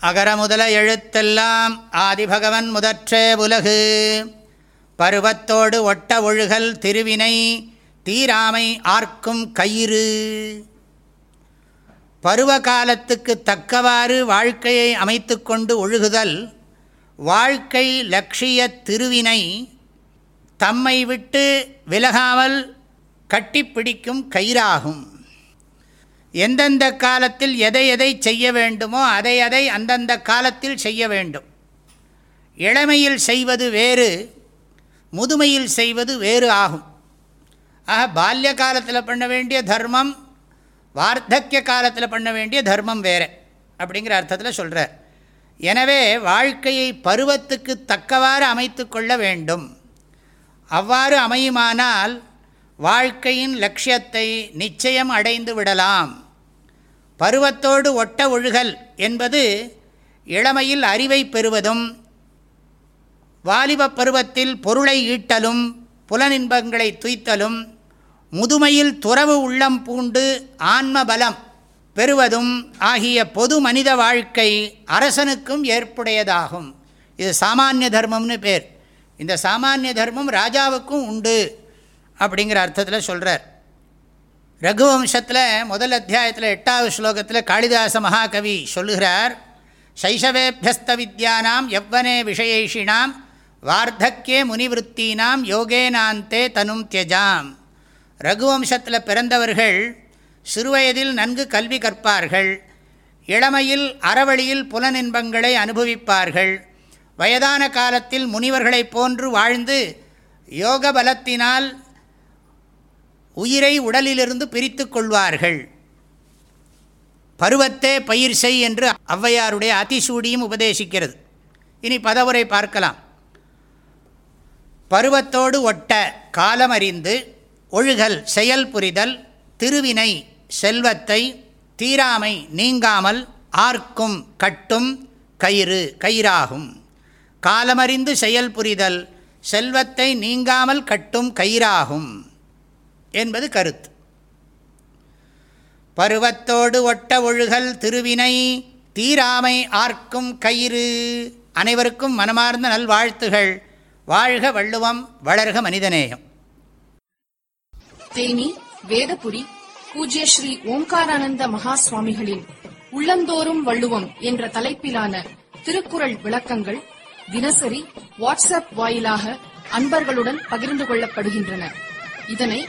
அகர முதல எழுத்தெல்லாம் ஆதிபகவன் முதற்றே உலகு. பருவத்தோடு ஒட்ட ஒழுகல் திருவினை தீராமை ஆர்க்கும் கயிறு. பருவ காலத்துக்கு தக்கவாறு வாழ்க்கையை அமைத்து கொண்டு ஒழுகுதல் வாழ்க்கை லட்சிய திருவினை தம்மை விட்டு விலகாமல் கட்டிப்பிடிக்கும் கயிறாகும். எந்தெந்த காலத்தில் எதை எதை செய்ய வேண்டுமோ அதை அதை அந்தந்த காலத்தில் செய்ய வேண்டும். இளமையில் செய்வது வேறு முதுமையில் செய்வது வேறு ஆகும். ஆக பால்ய காலத்தில் பண்ண வேண்டிய தர்மம் வார்த்தக்கிய காலத்தில் பண்ண வேண்டிய தர்மம் வேறு அப்படிங்கிற அர்த்தத்தில் சொல்கிறார் எனவே வாழ்க்கையை பருவத்துக்கு தக்கவாறு அமைத்து கொள்ள வேண்டும். அவ்வாறு அமையுமானால் வாழ்க்கையின் லட்சியத்தை நிச்சயம் அடைந்து விடலாம். பருவத்தோடு ஒட்ட ஒழுகல் என்பது இளமையில் அறிவை பெறுவதும் வாலிப பருவத்தில் பொருளை ஈட்டலும் புலனின்பங்களை துய்த்தலும் முதுமையில் துறவு உள்ளம் பூண்டு ஆன்ம பலம் பெறுவதும் ஆகிய பொது மனித வாழ்க்கை அரசனுக்கும் ஏற்புடையதாகும். இது சாமானிய தர்மம்னு பேர். இந்த சாமானிய தர்மம் ராஜாவுக்கும் உண்டு. அப்படிங்கிற அர்த்தத்தில் சொல்கிறார் ரகுவம்சத்தில் முதல் அத்தியாயத்தில் எட்டாவது ஸ்லோகத்தில் காளிதாச மகாகவி சொல்லுகிறார் சைஷவேபியஸ்த வித்யானாம் எவ்வனே விஷயேஷினாம் வார்த்தக்கே முனிவருத்தீனாம் யோகேனாந்தே தனும் தியஜாம். ரகுவம்சத்தில் பிறந்தவர்கள் சிறுவயதில் நன்கு கல்வி கற்பார்கள் இளமையில் அறவழியில் புலனின்பங்களை அனுபவிப்பார்கள் வயதான காலத்தில் முனிவர்களைப் போன்று வாழ்ந்து யோக பலத்தினால் உயிரை உடலிலிருந்து பிரித்து கொள்வார்கள். பருவத்தே பயிர் செய் என்று ஔவையாருடைய அதிசூடியும் உபதேசிக்கிறது. இனி பதவுரை பார்க்கலாம். பருவத்தோடு ஒட்ட காலமறிந்து ஒழுகல் செயல் புரிதல் திருவினை செல்வத்தை தீராமை நீங்காமல் ஆர்க்கும் கட்டும் கயிறு கயிறாகும். காலமறிந்து செயல் புரிதல் செல்வத்தை நீங்காமல் கட்டும் கயிறாகும். என்பது கருத்து. பருவத்தோடு ஒட்ட ஒழுகல் திருவினை தீராமை ஆர்க்கும் கயிறு. அனைவருக்கும் மனமார்ந்த நல்வாழ்த்துகள். வாழ்க வள்ளுவம் வளர்க மனிதநேயம். தேனி வேதபுரி பூஜ்ய ஸ்ரீ ஓம்காரானந்த மகா சுவாமிகளின் உள்ளந்தோறும் வள்ளுவம் என்ற தலைப்பிலான திருக்குறள் விளக்கங்கள் தினசரி வாட்ஸ்அப் வாயிலாக அன்பர்களுடன் பகிர்ந்து கொள்ளப்படுகின்றன. இதனை